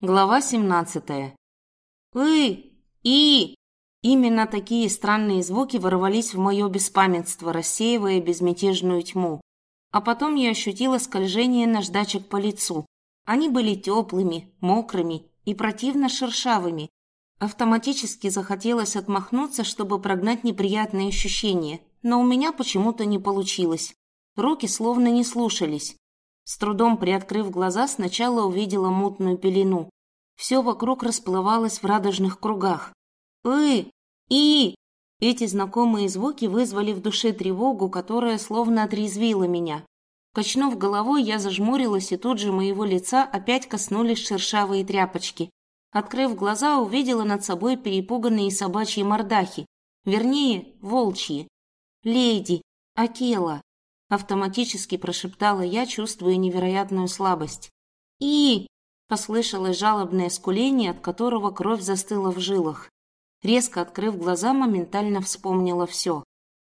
Глава 17. «Ы! И!» Именно такие странные звуки ворвались в мое беспамятство, рассеивая безмятежную тьму. А потом я ощутила скольжение наждачек по лицу. Они были теплыми, мокрыми и противно шершавыми. Автоматически захотелось отмахнуться, чтобы прогнать неприятные ощущения, но у меня почему-то не получилось. Руки словно не слушались. С трудом приоткрыв глаза, сначала увидела мутную пелену. Все вокруг расплывалось в радужных кругах. «Ы! И!» Эти знакомые звуки вызвали в душе тревогу, которая словно отрезвила меня. Качнув головой, я зажмурилась, и тут же моего лица опять коснулись шершавые тряпочки. Открыв глаза, увидела над собой перепуганные собачьи мордахи, вернее, волчьи. «Леди! Акела!» Автоматически прошептала я, чувствуя невероятную слабость. «И!» Послышалось жалобное скуление, от которого кровь застыла в жилах. Резко открыв глаза, моментально вспомнила все.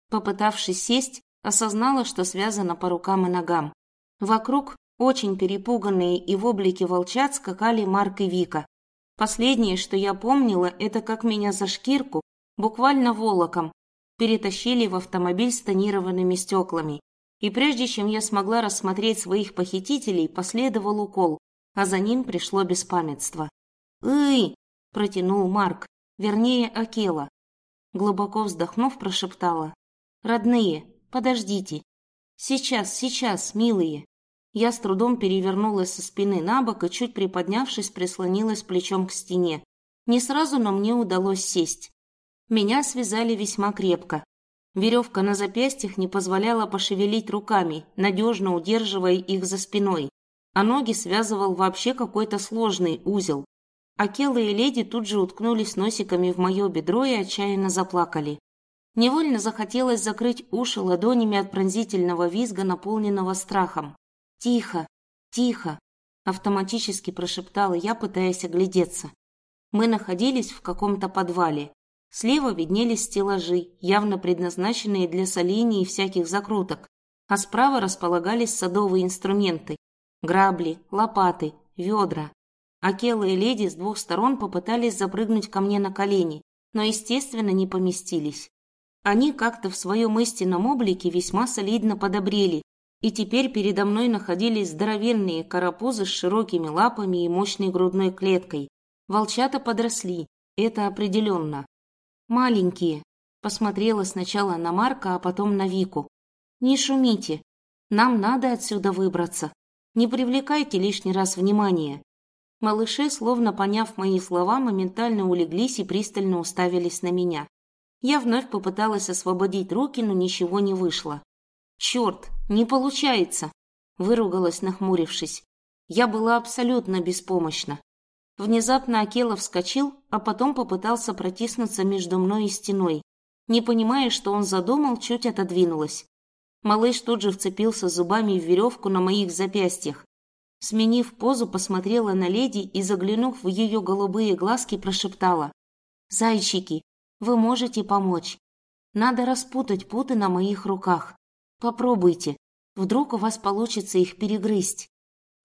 Попытавшись сесть, осознала, что связано по рукам и ногам. Вокруг, очень перепуганные и в облике волчат, скакали Марк и Вика. Последнее, что я помнила, это как меня за шкирку, буквально волоком, перетащили в автомобиль с тонированными стеклами. И прежде чем я смогла рассмотреть своих похитителей, последовал укол, а за ним пришло беспамятство. «Эй!» – протянул Марк, вернее, Акела. Глубоко вздохнув, прошептала. «Родные, подождите. Сейчас, сейчас, милые». Я с трудом перевернулась со спины на бок и, чуть приподнявшись, прислонилась плечом к стене. Не сразу, но мне удалось сесть. Меня связали весьма крепко. Веревка на запястьях не позволяла пошевелить руками, надежно удерживая их за спиной а ноги связывал вообще какой-то сложный узел. Акела и леди тут же уткнулись носиками в мое бедро и отчаянно заплакали. Невольно захотелось закрыть уши ладонями от пронзительного визга, наполненного страхом. «Тихо, тихо!» – автоматически прошептала я, пытаясь оглядеться. Мы находились в каком-то подвале. Слева виднелись стеллажи, явно предназначенные для соления и всяких закруток, а справа располагались садовые инструменты, Грабли, лопаты, ведра. Акела и леди с двух сторон попытались запрыгнуть ко мне на колени, но, естественно, не поместились. Они как-то в своем истинном облике весьма солидно подобрели, и теперь передо мной находились здоровенные карапузы с широкими лапами и мощной грудной клеткой. Волчата подросли, это определенно. Маленькие. Посмотрела сначала на Марка, а потом на Вику. Не шумите. Нам надо отсюда выбраться. Не привлекайте лишний раз внимания. Малыши, словно поняв мои слова, моментально улеглись и пристально уставились на меня. Я вновь попыталась освободить руки, но ничего не вышло. «Черт, не получается!» – выругалась, нахмурившись. Я была абсолютно беспомощна. Внезапно Акела вскочил, а потом попытался протиснуться между мной и стеной. Не понимая, что он задумал, чуть отодвинулась. Малыш тут же вцепился зубами в веревку на моих запястьях. Сменив позу, посмотрела на леди и, заглянув в ее голубые глазки, прошептала. «Зайчики, вы можете помочь. Надо распутать путы на моих руках. Попробуйте. Вдруг у вас получится их перегрызть».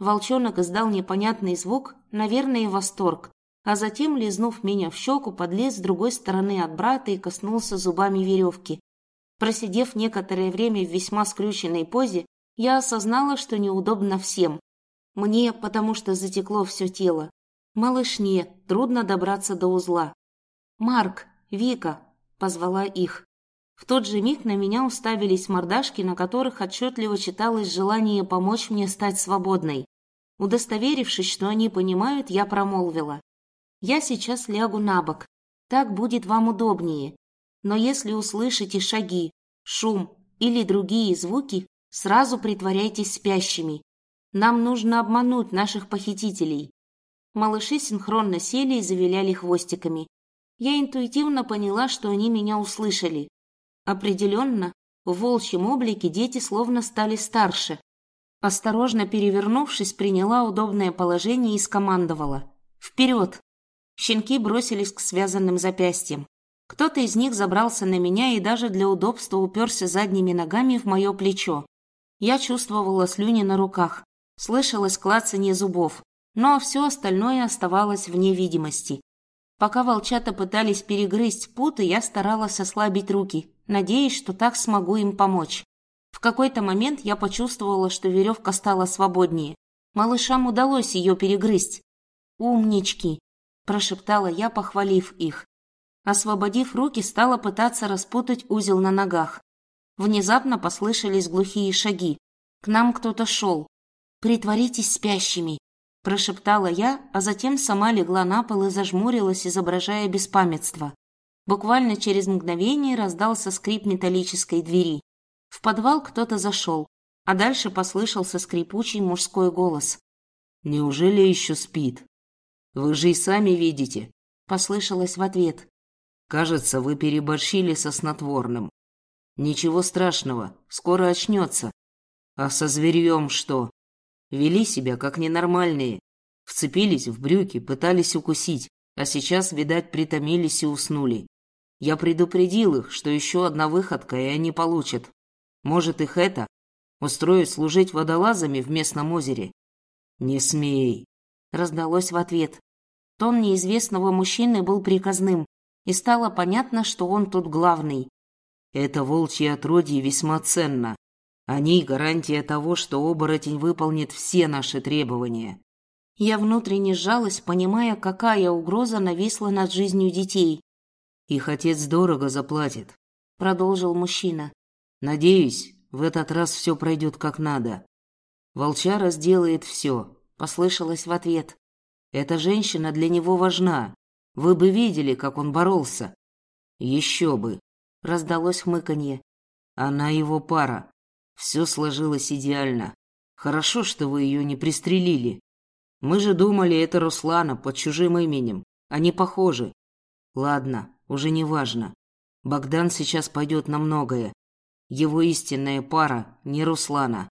Волчонок издал непонятный звук, наверное, восторг, а затем, лизнув меня в щеку, подлез с другой стороны от брата и коснулся зубами веревки. Просидев некоторое время в весьма скрюченной позе, я осознала, что неудобно всем. Мне, потому что затекло все тело. Малышне, трудно добраться до узла. «Марк, Вика!» – позвала их. В тот же миг на меня уставились мордашки, на которых отчетливо читалось желание помочь мне стать свободной. Удостоверившись, что они понимают, я промолвила. «Я сейчас лягу на бок. Так будет вам удобнее. Но если услышите шаги, шум или другие звуки, сразу притворяйтесь спящими. Нам нужно обмануть наших похитителей. Малыши синхронно сели и завиляли хвостиками. Я интуитивно поняла, что они меня услышали. Определенно, в волчьем облике дети словно стали старше. Осторожно перевернувшись, приняла удобное положение и скомандовала. «Вперед!» Щенки бросились к связанным запястьям. Кто-то из них забрался на меня и даже для удобства уперся задними ногами в мое плечо. Я чувствовала слюни на руках, слышалось клацанье зубов, Ну а все остальное оставалось вне видимости. Пока волчата пытались перегрызть путы, я старалась ослабить руки, надеясь, что так смогу им помочь. В какой-то момент я почувствовала, что веревка стала свободнее. Малышам удалось ее перегрызть. «Умнички!» – прошептала я, похвалив их. Освободив руки, стала пытаться распутать узел на ногах. Внезапно послышались глухие шаги. К нам кто-то шел. «Притворитесь спящими!» – прошептала я, а затем сама легла на пол и зажмурилась, изображая беспамятство. Буквально через мгновение раздался скрип металлической двери. В подвал кто-то зашел, а дальше послышался скрипучий мужской голос. «Неужели еще спит? Вы же и сами видите», — послышалось в ответ. «Кажется, вы переборщили со снотворным. Ничего страшного, скоро очнется. А со зверьем что? Вели себя как ненормальные. Вцепились в брюки, пытались укусить, а сейчас, видать, притомились и уснули. Я предупредил их, что еще одна выходка, и они получат. Может, их это? Устроить служить водолазами в местном озере? Не смей. Раздалось в ответ. Тон неизвестного мужчины был приказным, и стало понятно, что он тут главный. Это волчье отродье весьма ценно. Они – гарантия того, что оборотень выполнит все наши требования. Я внутренне сжалась, понимая, какая угроза нависла над жизнью детей. Их отец дорого заплатит, продолжил мужчина. Надеюсь, в этот раз все пройдет как надо. Волчара сделает все, послышалось в ответ. Эта женщина для него важна. Вы бы видели, как он боролся. Еще бы, раздалось хмыканье. Она его пара. Все сложилось идеально. Хорошо, что вы ее не пристрелили. Мы же думали, это Руслана под чужим именем. Они похожи. Ладно, уже не важно. Богдан сейчас пойдет на многое. Его истинная пара не Руслана.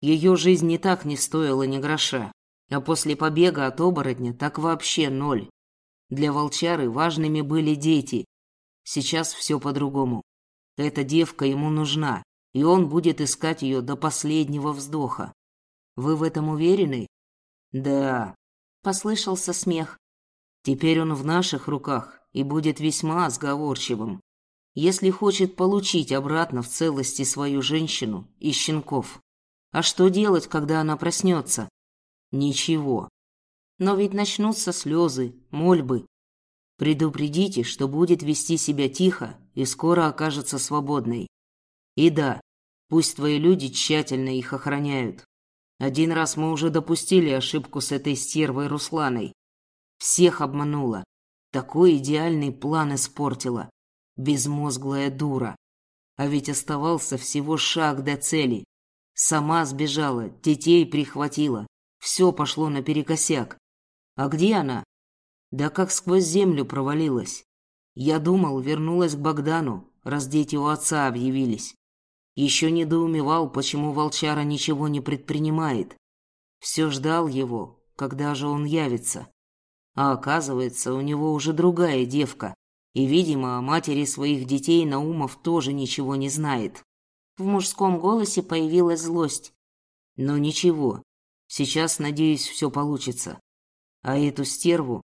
Ее жизнь не так не стоила ни гроша, а после побега от оборотня так вообще ноль. Для волчары важными были дети. Сейчас все по-другому. Эта девка ему нужна, и он будет искать ее до последнего вздоха. Вы в этом уверены? Да. Послышался смех. Теперь он в наших руках, и будет весьма сговорчивым, если хочет получить обратно в целости свою женщину и щенков. А что делать, когда она проснется? Ничего. Но ведь начнутся слезы, мольбы. Предупредите, что будет вести себя тихо и скоро окажется свободной. И да, пусть твои люди тщательно их охраняют. Один раз мы уже допустили ошибку с этой стервой Русланой. Всех обманула. Такой идеальный план испортила. Безмозглая дура. А ведь оставался всего шаг до цели. Сама сбежала, детей прихватила. Все пошло наперекосяк. А где она? Да как сквозь землю провалилась. Я думал, вернулась к Богдану, раз дети у отца объявились. Еще недоумевал, почему волчара ничего не предпринимает. Все ждал его, когда же он явится. А оказывается, у него уже другая девка. И, видимо, о матери своих детей Наумов тоже ничего не знает. В мужском голосе появилась злость. Но ничего, сейчас, надеюсь, все получится. А эту стерву,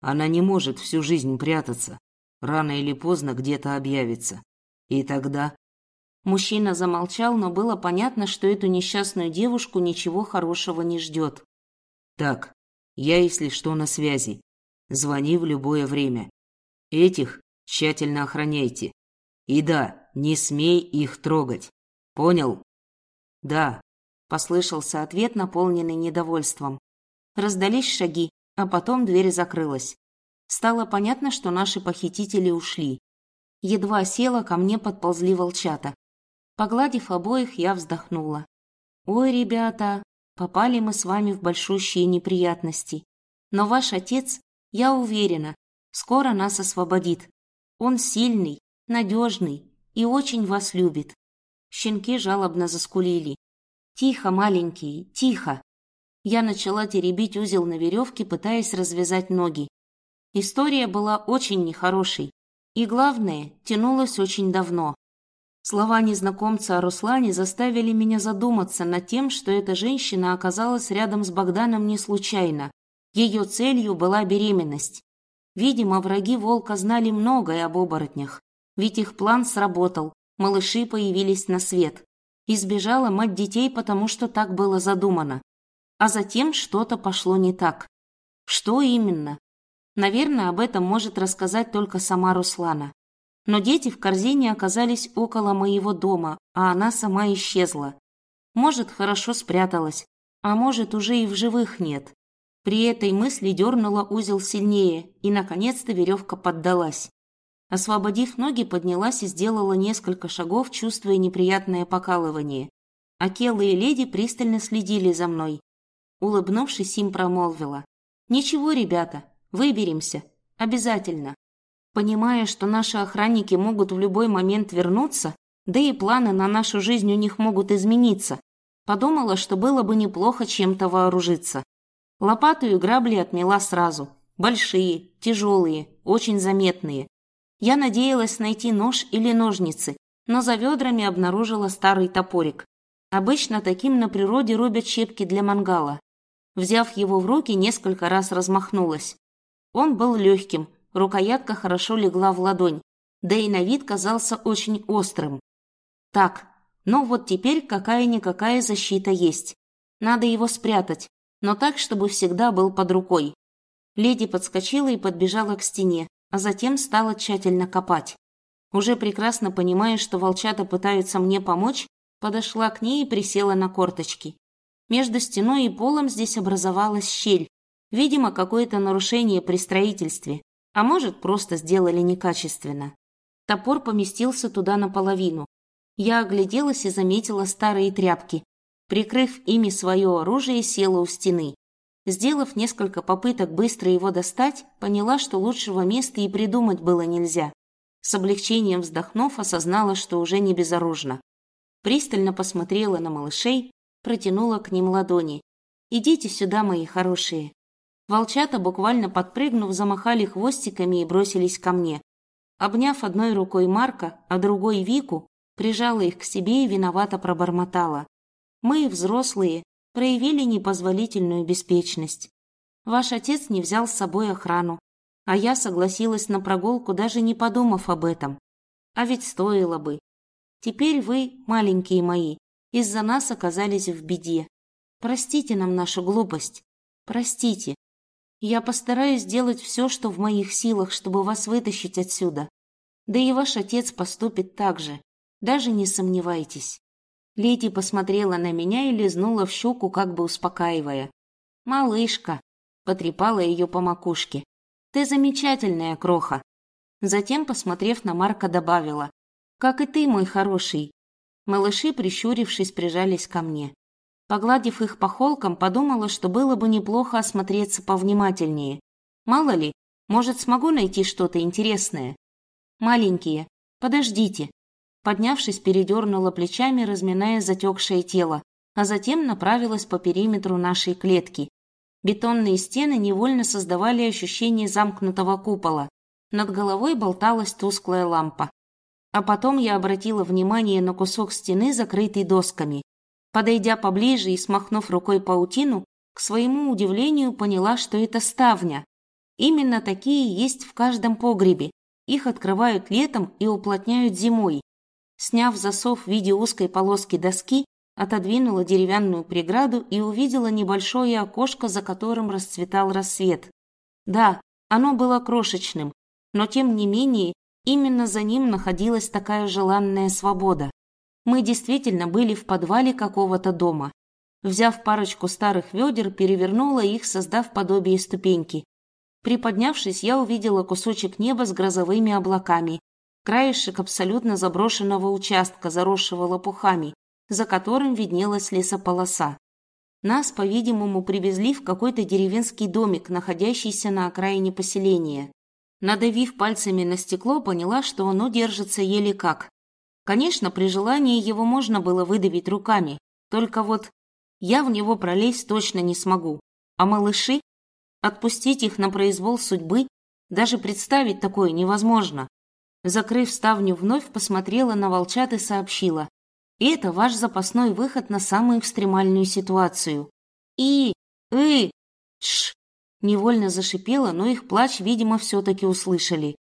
она не может всю жизнь прятаться. Рано или поздно где-то объявится. И тогда... Мужчина замолчал, но было понятно, что эту несчастную девушку ничего хорошего не ждет. Так, я, если что, на связи. Звони в любое время. Этих тщательно охраняйте. И да, не смей их трогать. Понял? Да, послышался ответ, наполненный недовольством. Раздались шаги, а потом дверь закрылась. Стало понятно, что наши похитители ушли. Едва села, ко мне подползли волчата. Погладив обоих, я вздохнула. «Ой, ребята, Попали мы с вами в большущие неприятности. Но ваш отец, я уверена, скоро нас освободит. Он сильный, надежный и очень вас любит. Щенки жалобно заскулили. Тихо, маленькие, тихо. Я начала теребить узел на веревке, пытаясь развязать ноги. История была очень нехорошей. И главное, тянулась очень давно. Слова незнакомца о Руслане заставили меня задуматься над тем, что эта женщина оказалась рядом с Богданом не случайно. Ее целью была беременность. Видимо, враги волка знали многое об оборотнях, ведь их план сработал, малыши появились на свет. Избежала мать детей, потому что так было задумано. А затем что-то пошло не так. Что именно? Наверное, об этом может рассказать только сама Руслана. Но дети в корзине оказались около моего дома, а она сама исчезла. Может, хорошо спряталась, а может, уже и в живых нет. При этой мысли дернула узел сильнее, и, наконец-то, веревка поддалась. Освободив ноги, поднялась и сделала несколько шагов, чувствуя неприятное покалывание. Акелы леди пристально следили за мной. Улыбнувшись, им промолвила. «Ничего, ребята, выберемся. Обязательно». Понимая, что наши охранники могут в любой момент вернуться, да и планы на нашу жизнь у них могут измениться, подумала, что было бы неплохо чем-то вооружиться. Лопату и грабли отмела сразу. Большие, тяжелые, очень заметные. Я надеялась найти нож или ножницы, но за ведрами обнаружила старый топорик. Обычно таким на природе рубят щепки для мангала. Взяв его в руки, несколько раз размахнулась. Он был легким, рукоятка хорошо легла в ладонь, да и на вид казался очень острым. Так, ну вот теперь какая-никакая защита есть. Надо его спрятать, но так, чтобы всегда был под рукой. Леди подскочила и подбежала к стене, а затем стала тщательно копать. Уже прекрасно понимая, что волчата пытаются мне помочь, подошла к ней и присела на корточки. Между стеной и полом здесь образовалась щель. Видимо, какое-то нарушение при строительстве, а может, просто сделали некачественно. Топор поместился туда наполовину. Я огляделась и заметила старые тряпки, Прикрыв ими свое оружие, села у стены. Сделав несколько попыток быстро его достать, поняла, что лучшего места и придумать было нельзя. С облегчением вздохнув, осознала, что уже не безоружна. Пристально посмотрела на малышей, протянула к ним ладони. «Идите сюда, мои хорошие». Волчата, буквально подпрыгнув, замахали хвостиками и бросились ко мне. Обняв одной рукой Марка, а другой Вику, прижала их к себе и виновато пробормотала. Мы, взрослые, проявили непозволительную беспечность. Ваш отец не взял с собой охрану, а я согласилась на прогулку, даже не подумав об этом. А ведь стоило бы. Теперь вы, маленькие мои, из-за нас оказались в беде. Простите нам нашу глупость. Простите. Я постараюсь сделать все, что в моих силах, чтобы вас вытащить отсюда. Да и ваш отец поступит так же. Даже не сомневайтесь. Леди посмотрела на меня и лизнула в щеку, как бы успокаивая. «Малышка!» — потрепала ее по макушке. «Ты замечательная, кроха!» Затем, посмотрев на Марка, добавила. «Как и ты, мой хороший!» Малыши, прищурившись, прижались ко мне. Погладив их по холкам, подумала, что было бы неплохо осмотреться повнимательнее. Мало ли, может, смогу найти что-то интересное. Маленькие, подождите, Поднявшись, передернула плечами, разминая затекшее тело, а затем направилась по периметру нашей клетки. Бетонные стены невольно создавали ощущение замкнутого купола. Над головой болталась тусклая лампа. А потом я обратила внимание на кусок стены, закрытый досками. Подойдя поближе и смахнув рукой паутину, к своему удивлению поняла, что это ставня. Именно такие есть в каждом погребе. Их открывают летом и уплотняют зимой. Сняв засов в виде узкой полоски доски, отодвинула деревянную преграду и увидела небольшое окошко, за которым расцветал рассвет. Да, оно было крошечным, но тем не менее именно за ним находилась такая желанная свобода. Мы действительно были в подвале какого-то дома. Взяв парочку старых ведер, перевернула их, создав подобие ступеньки. Приподнявшись, я увидела кусочек неба с грозовыми облаками краешек абсолютно заброшенного участка, заросшего лопухами, за которым виднелась лесополоса. Нас, по-видимому, привезли в какой-то деревенский домик, находящийся на окраине поселения. Надавив пальцами на стекло, поняла, что оно держится еле как. Конечно, при желании его можно было выдавить руками, только вот я в него пролезть точно не смогу. А малыши? Отпустить их на произвол судьбы? Даже представить такое невозможно. Закрыв ставню вновь, посмотрела на волчат и сообщила. И это ваш запасной выход на самую экстремальную ситуацию. И... И... Тш! Невольно зашипела, но их плач, видимо, все-таки услышали.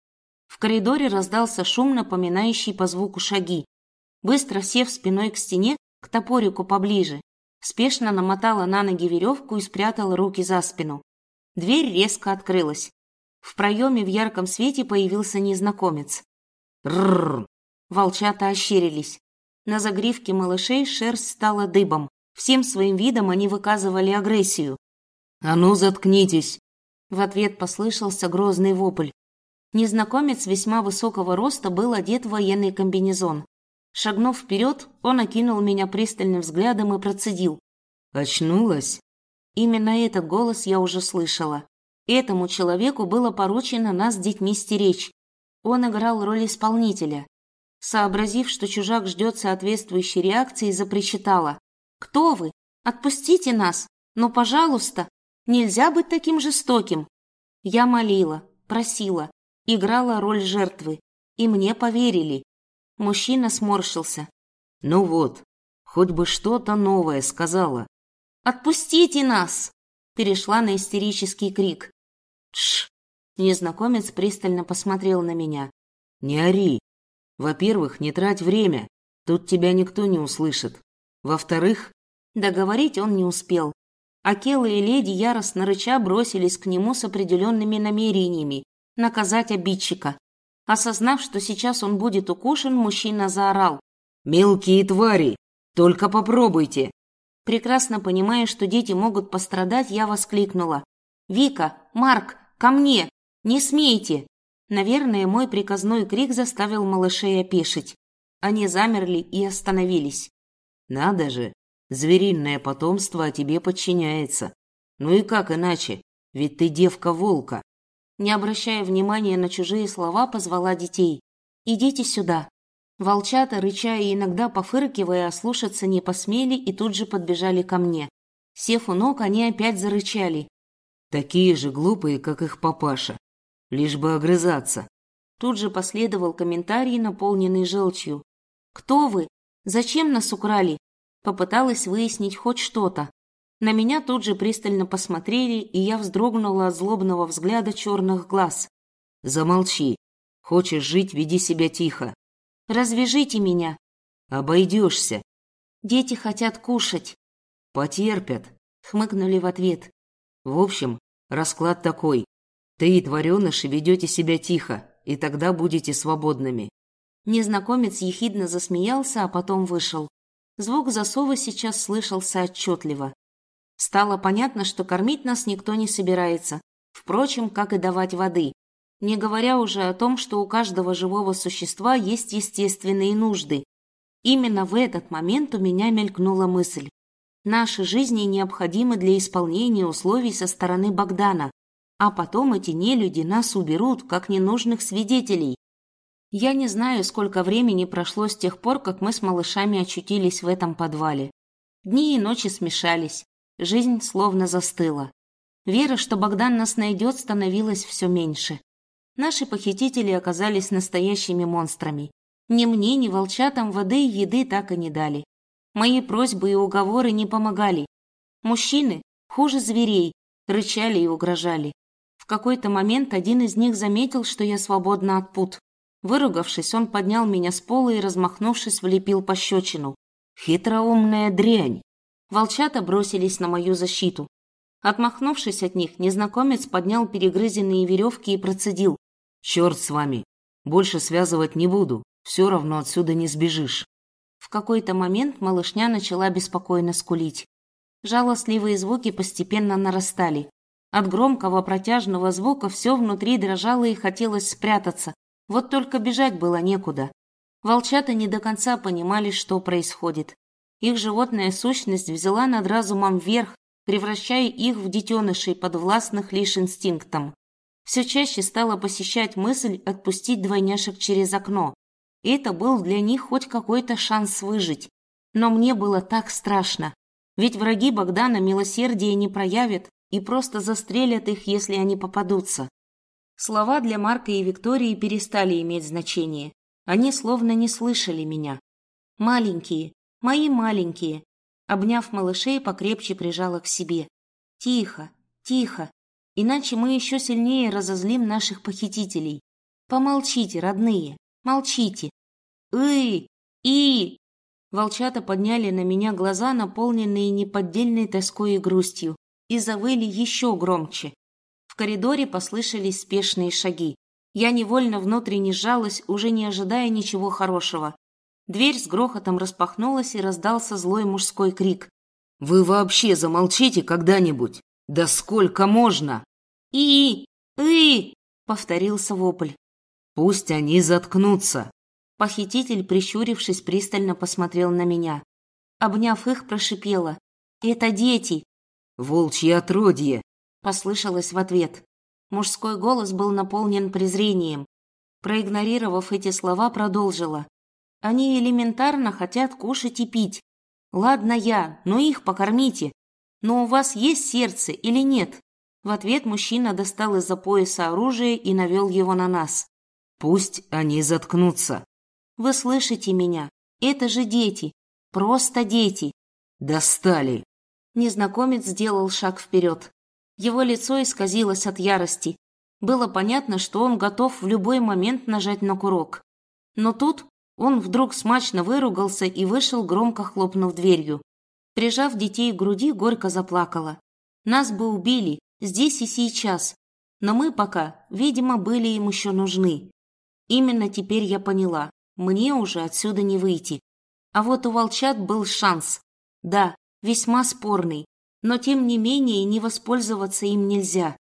В коридоре раздался шум, напоминающий по звуку шаги. Быстро сев спиной к стене, к топорику поближе, спешно намотала на ноги веревку и спрятала руки за спину. Дверь резко открылась. В проеме в ярком свете появился незнакомец. Рррр! Волчата ощерились. На загривке малышей шерсть стала дыбом. Всем своим видом они выказывали агрессию. «А ну, заткнитесь!» В ответ послышался грозный вопль. Незнакомец весьма высокого роста был одет в военный комбинезон. Шагнув вперед, он окинул меня пристальным взглядом и процедил. «Очнулась?» Именно этот голос я уже слышала. Этому человеку было поручено нас с детьми стеречь. Он играл роль исполнителя. Сообразив, что чужак ждет соответствующей реакции, запричитала. «Кто вы? Отпустите нас! Ну, пожалуйста! Нельзя быть таким жестоким!» Я молила, просила, играла роль жертвы, и мне поверили. Мужчина сморщился. «Ну вот, хоть бы что-то новое сказала». «Отпустите нас!» Перешла на истерический крик. «Тш!» Незнакомец пристально посмотрел на меня. «Не ори. Во-первых, не трать время. Тут тебя никто не услышит. Во-вторых...» Договорить он не успел. Акела и леди яростно рыча бросились к нему с определенными намерениями наказать обидчика. Осознав, что сейчас он будет укушен, мужчина заорал. «Мелкие твари! Только попробуйте!» Прекрасно понимая, что дети могут пострадать, я воскликнула. «Вика! Марк! Ко мне! Не смейте!» Наверное, мой приказной крик заставил малышей опешить. Они замерли и остановились. «Надо же! Звериное потомство о тебе подчиняется. Ну и как иначе? Ведь ты девка-волка!» Не обращая внимания на чужие слова, позвала детей. «Идите сюда!» Волчата, рыча и иногда пофыркивая, ослушаться не посмели и тут же подбежали ко мне. Сев у ног, они опять зарычали. Такие же глупые, как их папаша. Лишь бы огрызаться. Тут же последовал комментарий, наполненный желчью. «Кто вы? Зачем нас украли?» Попыталась выяснить хоть что-то. На меня тут же пристально посмотрели, и я вздрогнула от злобного взгляда черных глаз. «Замолчи. Хочешь жить, веди себя тихо. Развяжите меня. Обойдешься. Дети хотят кушать. Потерпят. Хмыкнули в ответ. В общем, расклад такой. Ты и твареныши ведете себя тихо, и тогда будете свободными. Незнакомец ехидно засмеялся, а потом вышел. Звук засова сейчас слышался отчетливо. Стало понятно, что кормить нас никто не собирается, впрочем, как и давать воды не говоря уже о том, что у каждого живого существа есть естественные нужды. Именно в этот момент у меня мелькнула мысль. Наши жизни необходимы для исполнения условий со стороны Богдана, а потом эти нелюди нас уберут, как ненужных свидетелей. Я не знаю, сколько времени прошло с тех пор, как мы с малышами очутились в этом подвале. Дни и ночи смешались, жизнь словно застыла. Вера, что Богдан нас найдет, становилась все меньше. Наши похитители оказались настоящими монстрами. Ни мне, ни волчатам воды и еды так и не дали. Мои просьбы и уговоры не помогали. Мужчины, хуже зверей, рычали и угрожали. В какой-то момент один из них заметил, что я свободна от пут. Выругавшись, он поднял меня с пола и, размахнувшись, влепил пощечину. «Хитроумная дрянь!» Волчата бросились на мою защиту. Отмахнувшись от них, незнакомец поднял перегрызенные веревки и процедил. Черт с вами. Больше связывать не буду. Все равно отсюда не сбежишь. В какой-то момент малышня начала беспокойно скулить. Жалостливые звуки постепенно нарастали. От громкого протяжного звука все внутри дрожало и хотелось спрятаться. Вот только бежать было некуда. Волчата не до конца понимали, что происходит. Их животная сущность взяла над разумом верх, превращая их в детенышей, подвластных лишь инстинктам все чаще стала посещать мысль отпустить двойняшек через окно. И это был для них хоть какой-то шанс выжить. Но мне было так страшно. Ведь враги Богдана милосердия не проявят и просто застрелят их, если они попадутся. Слова для Марка и Виктории перестали иметь значение. Они словно не слышали меня. Маленькие, мои маленькие. Обняв малышей, покрепче прижала к себе. Тихо, тихо, иначе мы еще сильнее разозлим наших похитителей. Помолчите, родные, молчите. Эй, и... Волчата подняли на меня глаза, наполненные неподдельной тоской и грустью, и завыли еще громче. В коридоре послышались спешные шаги. Я невольно внутренне сжалась, уже не ожидая ничего хорошего. Дверь с грохотом распахнулась, и раздался злой мужской крик. «Вы вообще замолчите когда-нибудь? Да сколько можно?» «И... и...» — повторился вопль. «Пусть они заткнутся!» Похититель, прищурившись, пристально посмотрел на меня. Обняв их, прошипела. «Это дети!» «Волчье отродье!» — послышалось в ответ. Мужской голос был наполнен презрением. Проигнорировав эти слова, продолжила. «Они элементарно хотят кушать и пить. Ладно я, но их покормите. Но у вас есть сердце или нет?» В ответ мужчина достал из-за пояса оружие и навел его на нас. «Пусть они заткнутся». «Вы слышите меня? Это же дети. Просто дети». «Достали». Незнакомец сделал шаг вперед. Его лицо исказилось от ярости. Было понятно, что он готов в любой момент нажать на курок. Но тут он вдруг смачно выругался и вышел, громко хлопнув дверью. Прижав детей к груди, горько заплакала. Нас бы убили, здесь и сейчас. Но мы пока, видимо, были им еще нужны. Именно теперь я поняла, мне уже отсюда не выйти. А вот у волчат был шанс. Да, весьма спорный, но тем не менее не воспользоваться им нельзя.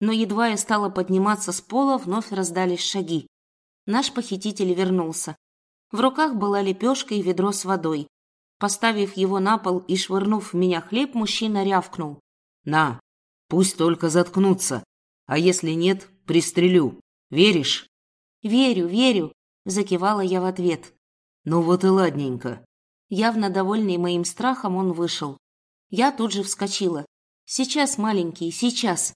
Но едва я стала подниматься с пола, вновь раздались шаги. Наш похититель вернулся. В руках была лепешка и ведро с водой. Поставив его на пол и швырнув в меня хлеб, мужчина рявкнул. «На, пусть только заткнутся, а если нет, пристрелю. Веришь?» «Верю, верю», — закивала я в ответ. «Ну вот и ладненько». Явно довольный моим страхом, он вышел. Я тут же вскочила. «Сейчас, маленький, сейчас!»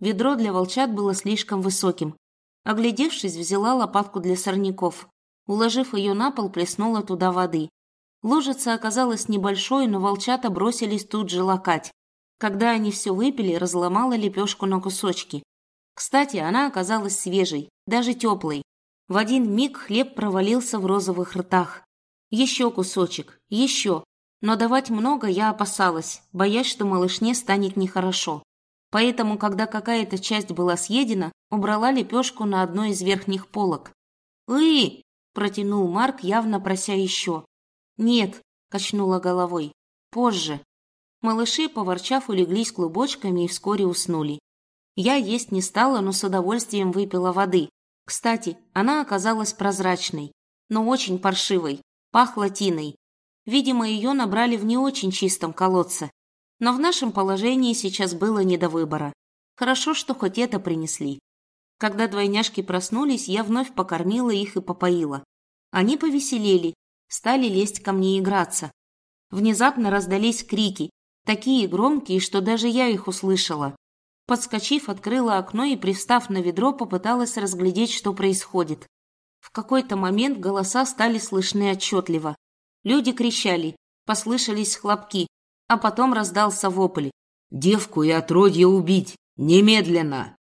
Ведро для волчат было слишком высоким. Оглядевшись, взяла лопатку для сорняков. Уложив ее на пол, плеснула туда воды. Лужица оказалась небольшой, но волчата бросились тут же лакать. Когда они все выпили, разломала лепешку на кусочки. Кстати, она оказалась свежей, даже теплой. В один миг хлеб провалился в розовых ртах. Еще кусочек, еще но давать много я опасалась, боясь, что малышне станет нехорошо. Поэтому, когда какая-то часть была съедена, убрала лепешку на одной из верхних полок. «Ы!» – протянул Марк, явно прося еще. «Нет», – качнула головой, – «позже». Малыши, поворчав, улеглись клубочками и вскоре уснули. Я есть не стала, но с удовольствием выпила воды. Кстати, она оказалась прозрачной, но очень паршивой, пахла тиной. Видимо, ее набрали в не очень чистом колодце. Но в нашем положении сейчас было не до выбора. Хорошо, что хоть это принесли. Когда двойняшки проснулись, я вновь покормила их и попоила. Они повеселели, стали лезть ко мне играться. Внезапно раздались крики, такие громкие, что даже я их услышала. Подскочив, открыла окно и, пристав на ведро, попыталась разглядеть, что происходит. В какой-то момент голоса стали слышны отчетливо. Люди кричали, послышались хлопки, а потом раздался вопль. «Девку и отродье убить! Немедленно!»